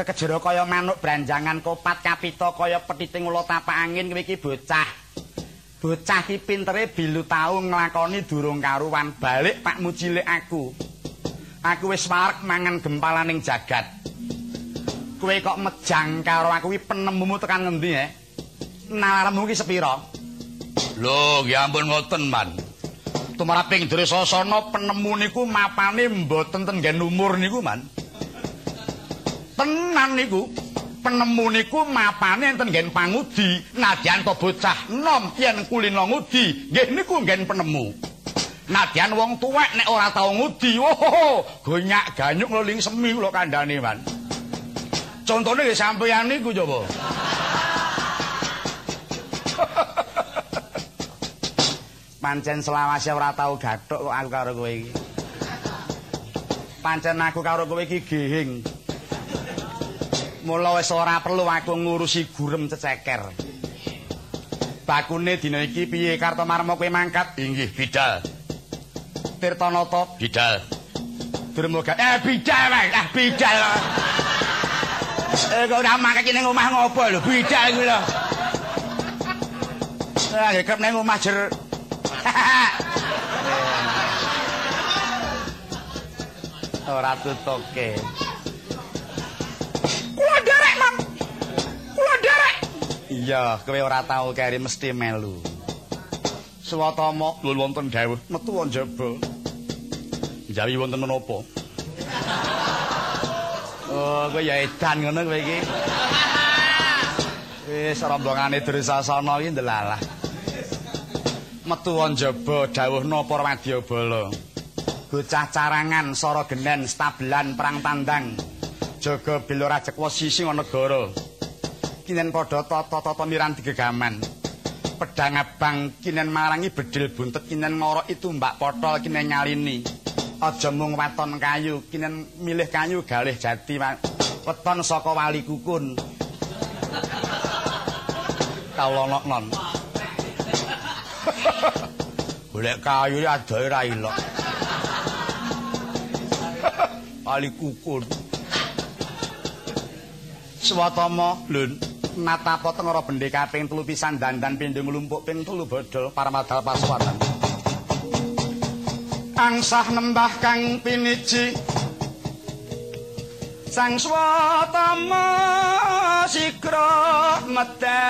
kekejero kaya manuk branjangan kopat kapita kaya petiting ula tapak angin kowe iki bocah. Bocah ki pintere bilu tau nglakoni durung karuan. Balik Pak Mucilik aku. Aku wis warek mangan gempalaning jagat. Kowe kok mejang karo aku kuwi penemumu tekan ngendi eh nalarmu ki sepira lho ya ampun ngoten man. Tumraping Dresasana penemu niku mapane mboten tenggen umur niku man tenan niku. Penemu niku mapane enten nggen pangudi nadyan to bocah nom yen kulino ngudi nggih niku nggen penemu. Nadyan wong tuwek nek ora tau ngudi oh gonyak ganyuk loling semi kula kandhane man contone nggih sampeyan niku coba pancen selawase ora tau gathuk kok aku karo kowe iki. Pancen aku karo kowe iki gehing Mula wis ora perlu aku ngurusi gurem ceceker. Bakune dina iki piye Kartomarma kowe mangkat? Inggih, bidal. Tirtanata bidal. Durmoga eh bidal wae, ah bidal. Eh kok ora mangkat ning omah ngopo lho, bidal kuwi lho. Ah, gekep ning omah jer. Ora tutuke. Iya, kowe ora tau keri mesti melu. Swatama nuwun wonten dawuh metu njaba. Jawi wonten menapa? Oh, kowe ya edan ngono kowe iki. Wis rombongane Dresasana iki ndelalah. Metu njaba dawuh napa Wadyabala. Bocah carangan sora genen stabelan perang tandang. Jaga bela rajekwa sisi negara. Kinen padha tata-tata miran digegaman. Pedang abang kinen marangi bedil buntet kinen ngorok itu mbak potol kinen nyalini. Aja mung waton kayu kinen milih kayu galih jati weton saka wali kukun. Kawula non. Golek kayu adohe ra ilok. Wali kukun. Swatama, Lun. Natapa tengara bendhe kaping telu pisan dandan pindho nglumpuk ping telu bodol paramadal paswatan angsah nembah kang piniji. Sang swatama sikra medal.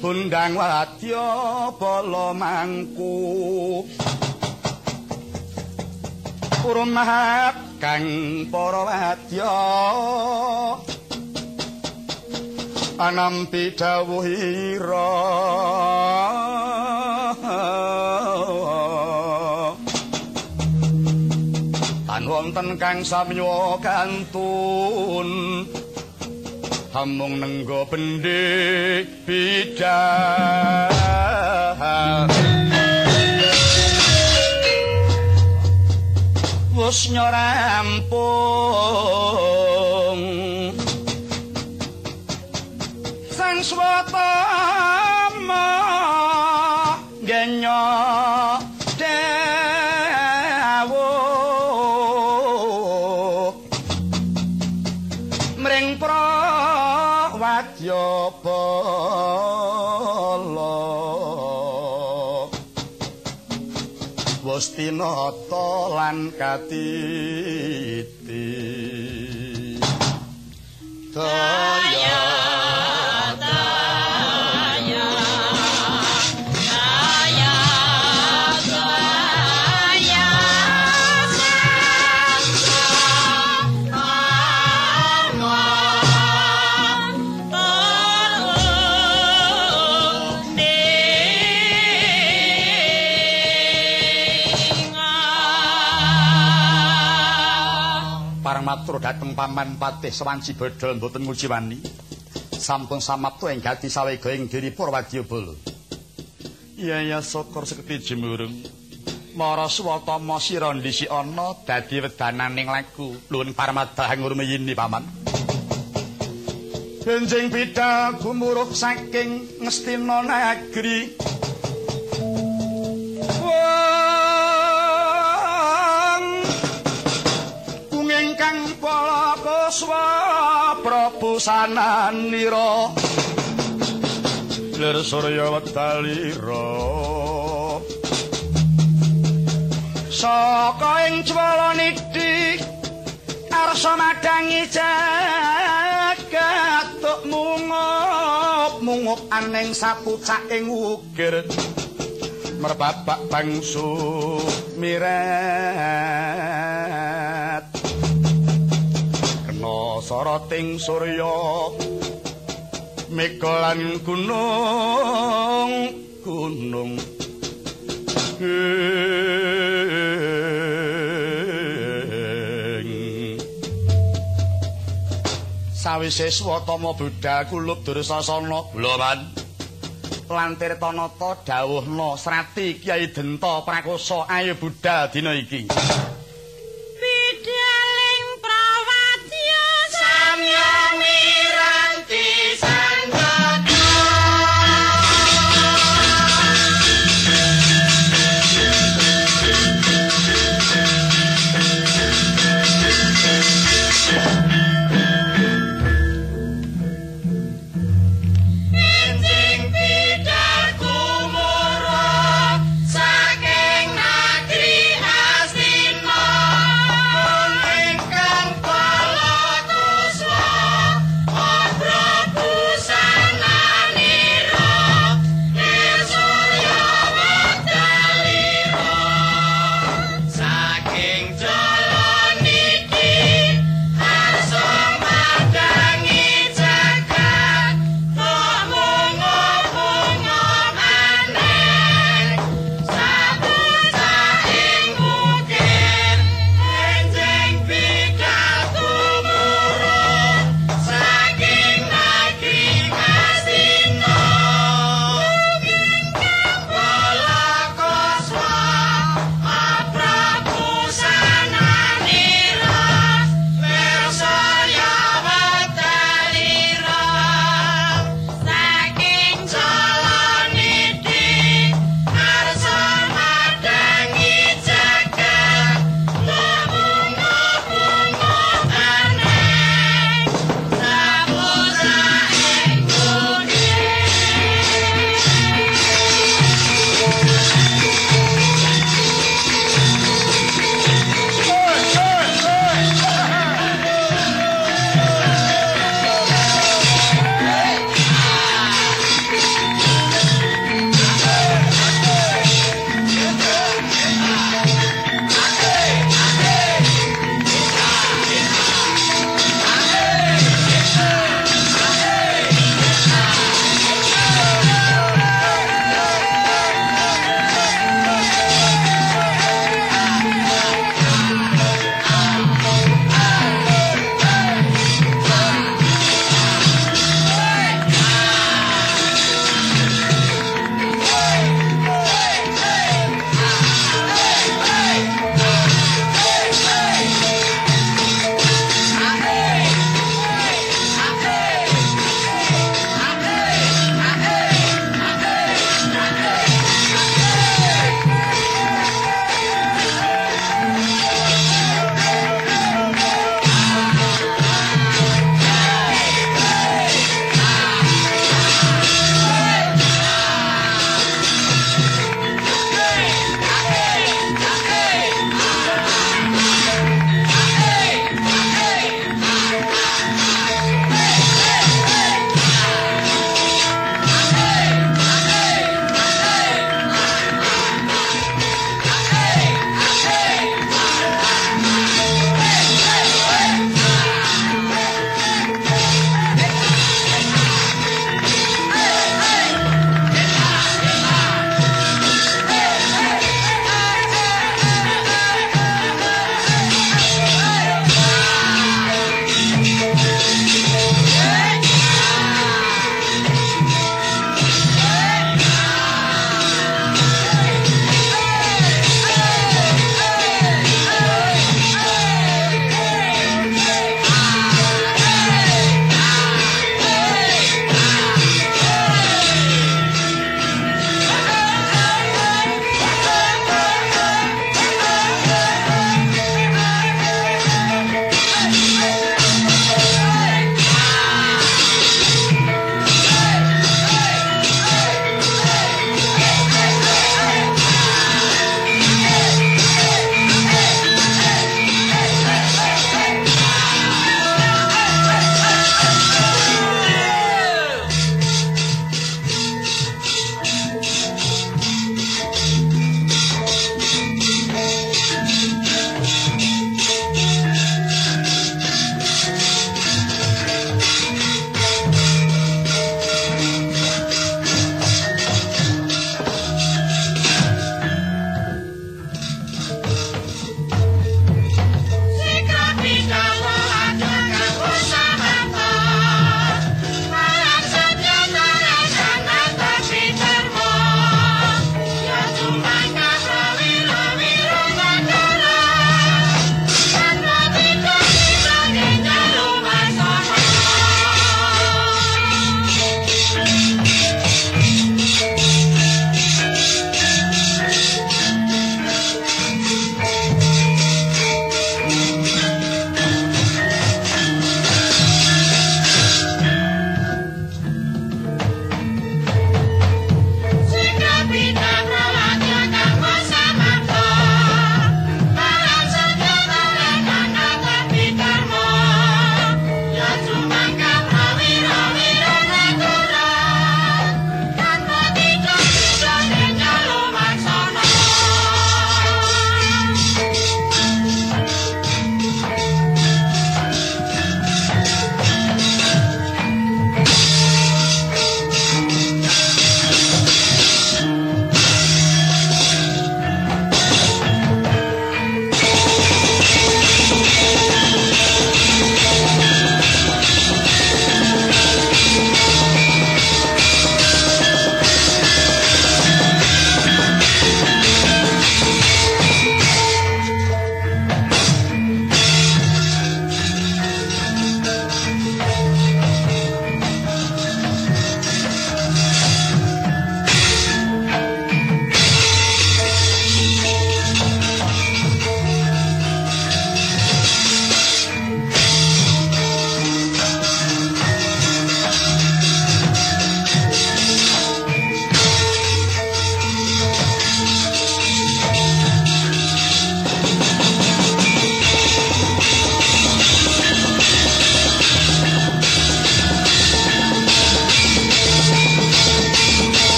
Bundang wadya bala mangku. Urmah kang para wadya. Anampi dawuhira tan wonten kang samya kantun hamung nenggo bendhe bidhah wis nyorampung sang mring prawadya Gustinata lan katiti Daya matur dhateng paman patih Sewanci Bodol mboten mujiwani. Sampun samaptu ing gati sawega ing diri Purwadyabala. Iya ya syukur seketi jemurung. Mara swatama sira ndisi ana dadi wedananing lagu luwun parmadah ngurmiyini paman. Benjing bidal gumuruk saking ngestina negeri. Wong ingkang palakuswa Prabu sananira. Lir surya wedalira Saka ing cwala niti arsa madangi jagat tuk mungup mungup aning sapucak ing ukir merbabak bangsu miret kena soroting surya mikolan gunung gunung sawise swatama budal kulup dursasana. Lho man lan tirtanata dawuhna srati Kyai Denta Prakosa ayo budal dina iki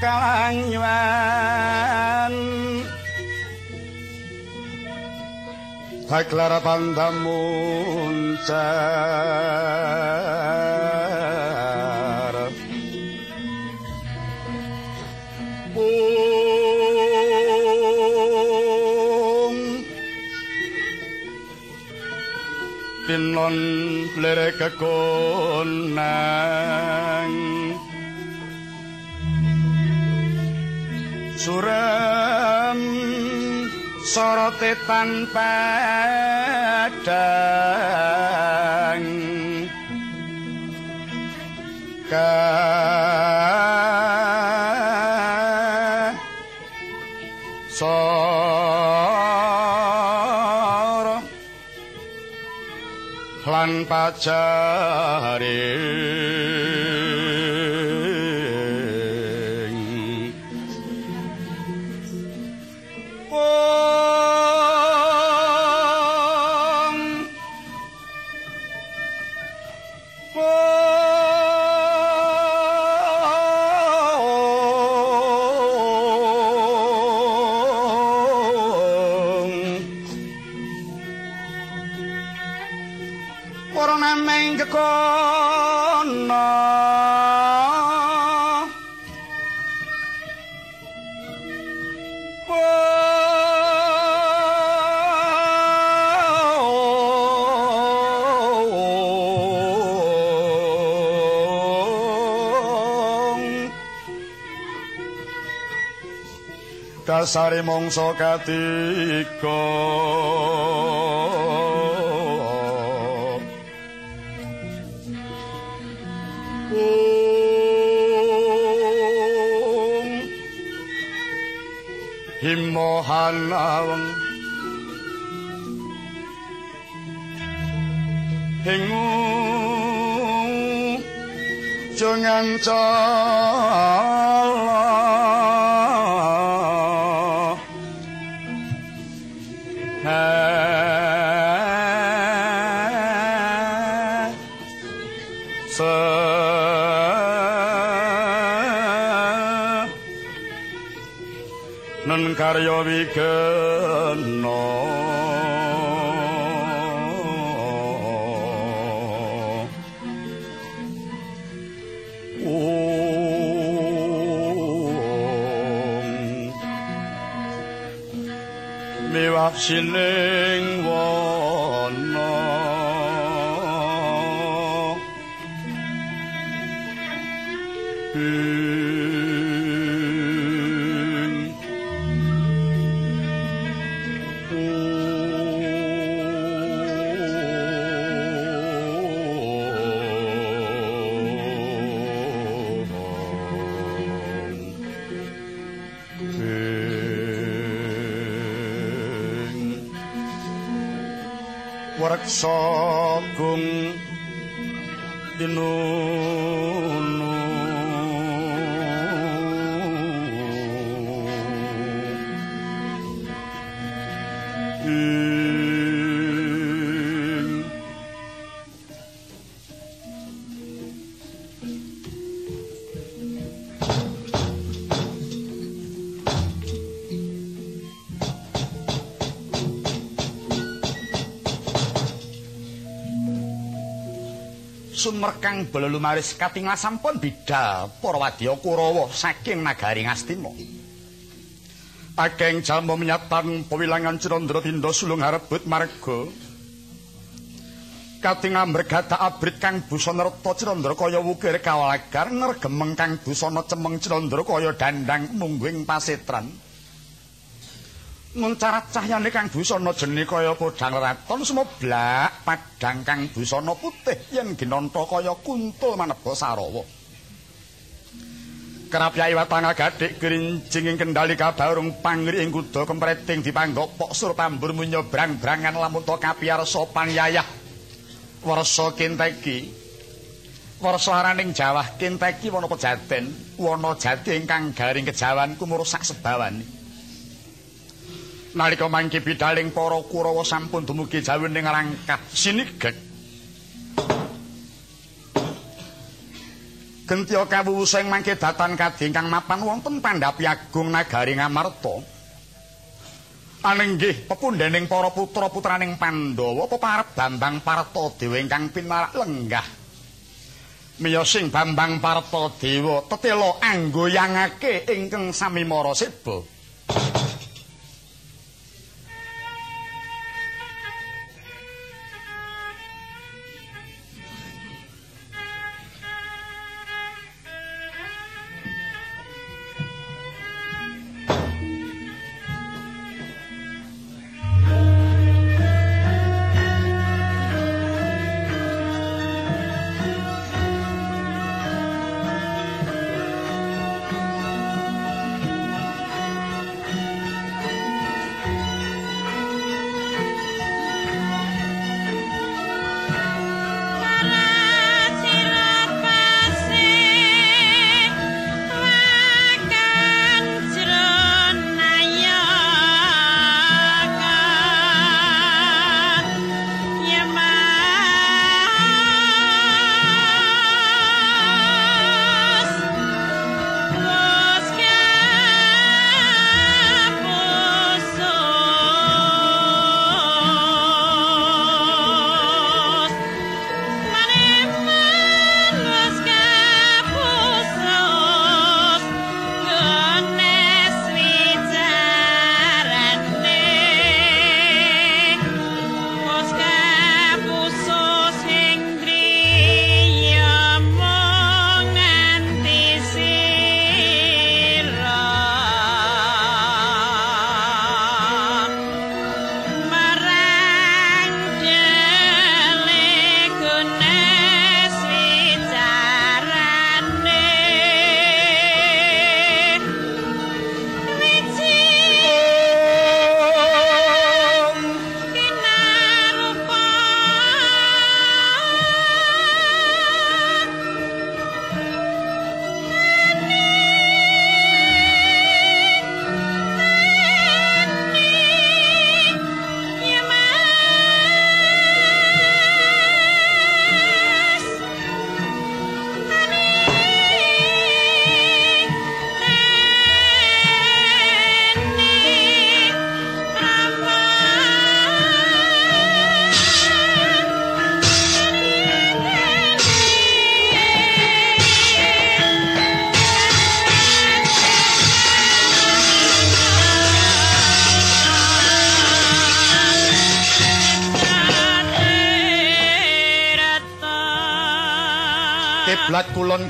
can van Tha clara panda muntar Om Pinon lereka konang Suram sorote tanpa padang ka soro lan pajaring Dasare mangsa katiga. Om. Himmohanawang Hingu. Jangan cala 신뢰와 Sumerkang bala lumaris katingal sampun bidal para wadya Kurawa saking nagari Ngastina. Akeng jalma menyatan pewilangan Cirandra Tinda sulung harebut marga. Katingal mregata abrit kang busana reta Cirandra kaya wukir kawalagar nergemeng kang busana cemeng Cirandra kaya dandang mungguing pasetran. Nguncarat cahyane kang busana jene kaya podhang raton sumeblak padhang kang busana putih yen ginanta kaya kuntul maneba sarawa. Kerapyai watanga gathik grinjing ing kendali kabarung pangri ing kuda kempreting dipanggok pok sur pambur munya brang-brangan lamun to kapiyarsa panyayah. Warsa kinteki. Warsa araning Jawah kinteki wana pejaten, wana jati ingkang garing kejawan kumurusak sebawani. Nalika mangke bidaling para Kurawa sampun dumugi jawining rangkah sinigek. Gentya kawuwusing mangke datan kadhe ingkang mapan wonten Pandhapi Agung Nagari Ngamarta. Anenggih pepundhening para putra-putraning Pandhawa peparep Bambang Partadewa ingkang pinarak lenggah. Miyosing Bambang Partadewa tetela anggoyangake ingkang sami mara seba.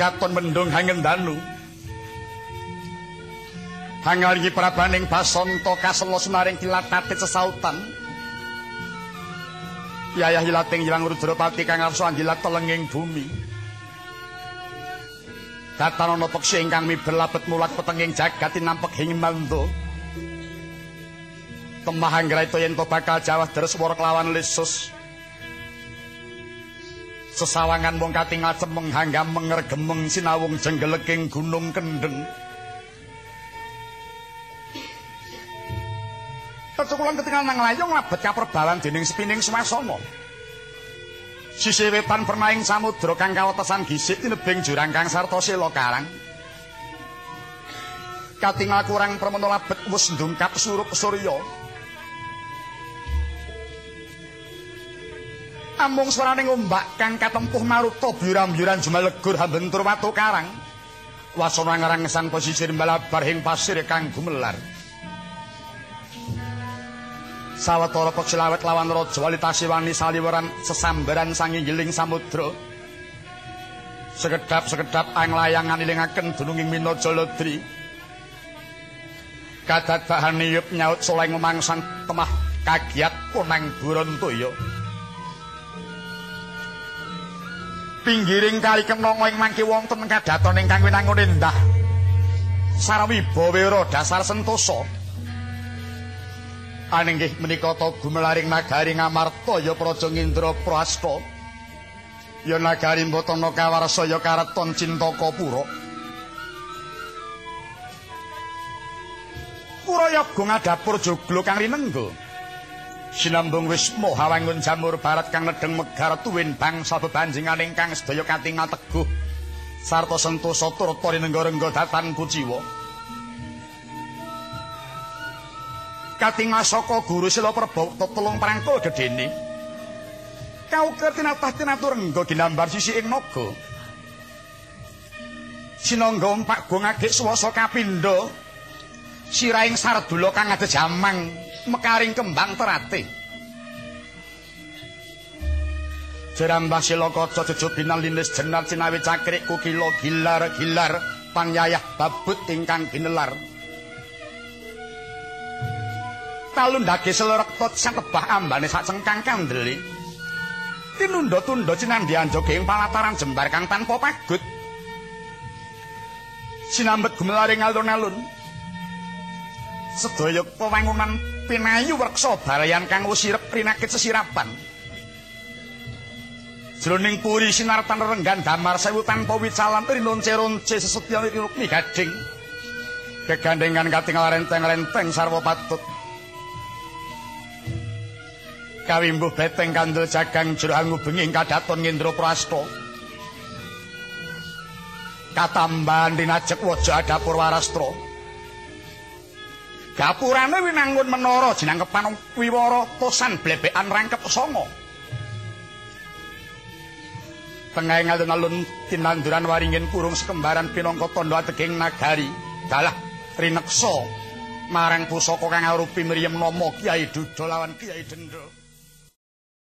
Katon mendung hangendanu hangalingi prabaning basanta kaselo sunaring kilatati sesautan yayah hilating hilang rudrapati kang arso anjilat telenging bumi Datan ana peksi ingkang miber labet mulat petenging jagat tinampek hingmando. Temah anggraita yen to bakal jawah deres swara kelawan lisus. Sesawangan wong katingal cemeng hanggam mengergemeng sinawung jenggeleking gunung kendeng Kecukulan ketinggal nang layong labet kaperbalan dening sepining swasana. Sisi wetan pernaing samudra kang kawetesan gisik tinebing jurang kang sarta sila karang. Katingal kurang permana labet wis ndungkap surup surya. Amung swaraning ombak kang katempuh maruta biuram-biuran jumalegur hambentur watu karang. Wasana ngarangsan pesisir balabar ing pasir kang gumelar. Sawetara peksilawet lawan raja wali tasiwani saliweran sesambaran sanginggiling samudra. Sekedap-sekedap anglayangan ilingaken dununging Minajaladri. Kadadahan niyup nyaut soleng memangsan temah kagiat punang burontoya. Pinggiring kali kenongo ing mangke wonten kadaton ingkang winangun endah. Sarwibawa dasar sentosa. Aninggih menika ta gumelaring nagari ngamarta ya praja ngindra prasta. Ya nagari mbotana kawarsa ya kareton cintaka pura pura yoga ngadapur joglo kang rinenggo sinambung wismo hawangun jamur barat kang nedeng megar tuwin bangsa bebanjingan ingkang sedaya katingal teguh. Sarta sentosa turta rinengga-rengga datan kuciwa katingal saka guru sila prabawta telung prangkul gedene kau kertinatah tinatur rengga ginambar sisi ing naga. Sinangga umpak gong agik swasa kapindo siraing sardula kang ada jamang mekaring kembang terate Jerambah silokoco cucuk binal linis jenar cinawi cakrik kukilo gilar gilar pangyayah babut ingkang ginelar talundake selorektot sang kebah ambane sak cengkang kandeli. Tinunda-tunda cinandhian joge ing palataran jembar kang tanpa pagut. Sinambet gumelaring alun-alun. Sedaya pewangunan pinayu werksa balayan kang wis sirep rinakit sesirapan. Jroning puri sinartan renggan damar sewu tanpa wicalan rinonce-ronce sesetya rukmi gading. Kegandengan katingal renteng-renteng sarwa patut. kawimbuh beteng kandel jagang jero angubenging kadaton ngendra prasta katambahan dinajek waja dapur warastra gapurane winangun menara jinangkepan wiwara tosan blebekan rangkep songo. Tengah alun-alun tinanduran waringin kurung sekembaran pinangka tondo ateging nagari dalah rineksa marang pusaka kang arupi mriyem nama Kiai Dudo lawan Kiai Dendro